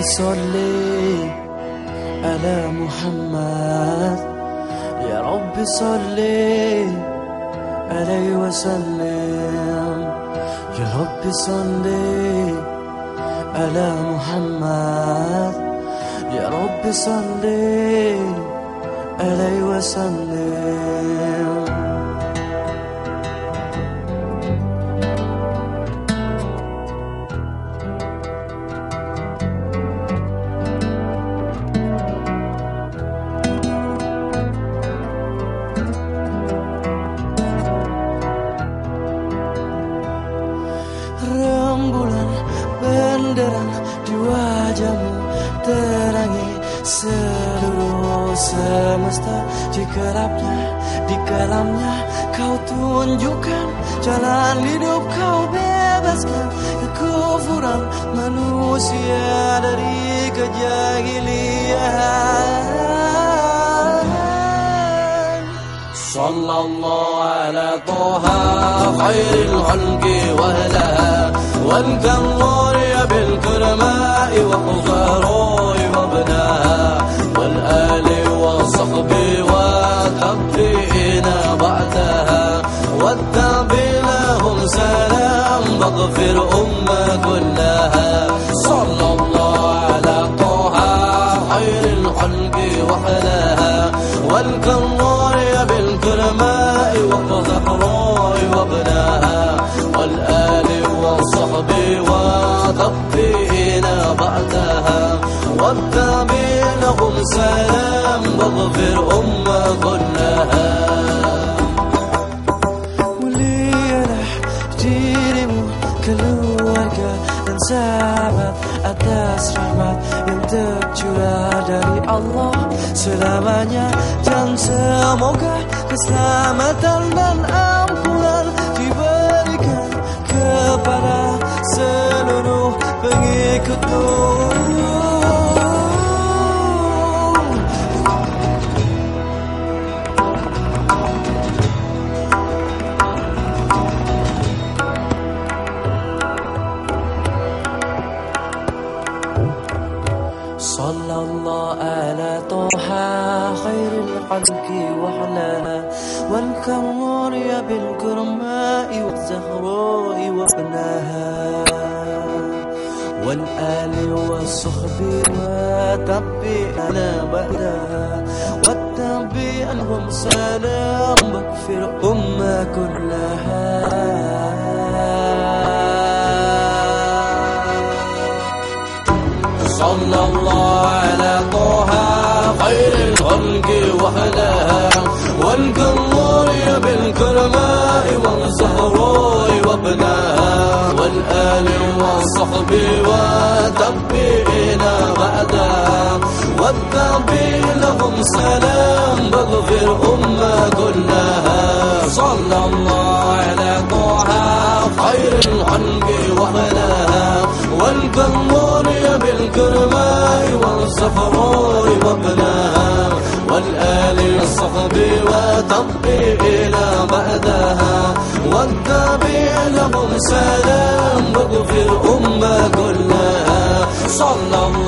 صلي على محمد. يا رب صلي عليه وسلم. يا رب صلي على محمد. يا رب صلي عليه وسلم. seluruh semesta. Di kerapnya di kalamnya kau tunjukkan Jalan hidup kau bebaskan. Kekufuran manusia dari kejahilian. Sallallahu ala toha khairil hulki wahla Wal kamuri bil kurmai wa khuzaruh لهم سلام واغفر أمة كلها. صلى الله على طه خير الخلق وحلاها والكمور بالكرماء وزهراء وابناها. والآل والصحب وتبين بعدها. والتابع لهم سلام واغفر أمة كلها. Tercurah dari Allah selamanya dan semoga keselamatan dan ampunan diberikan kepada seluruh pengikutmu. الخلق وحلاها والكرمور بالكرماء والزهراء وابناها. والآل والصحب وتبي على بعدها. والتبي لهم سلام واغفر أمة كلها. صلى الله على طه خير وحلاها والقمر بالكرماء والزهراء وابناها والآل والصحب وتبين بعدها والتابع لهم سلام واغفر أمة كلها. صلى الله على طه خير الخلق وحلاها والقمر بالكرماء والصفراء وابناها. والآل الصحب وتطبيع إلى بعدها والتابع لهم سلام واغفر أمة كلها. صلى الله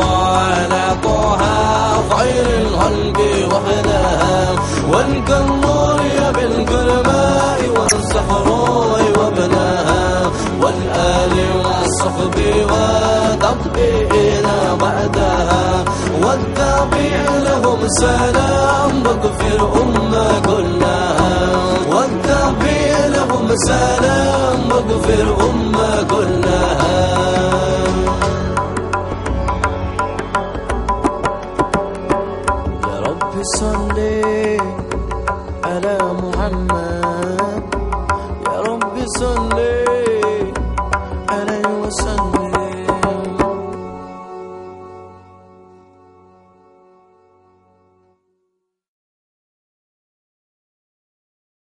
والتابع لهم سلام واغفر أمة كلها والتابع لهم سلام واغفر أمة كلها يا رب صلي على محمد. يا رب صلي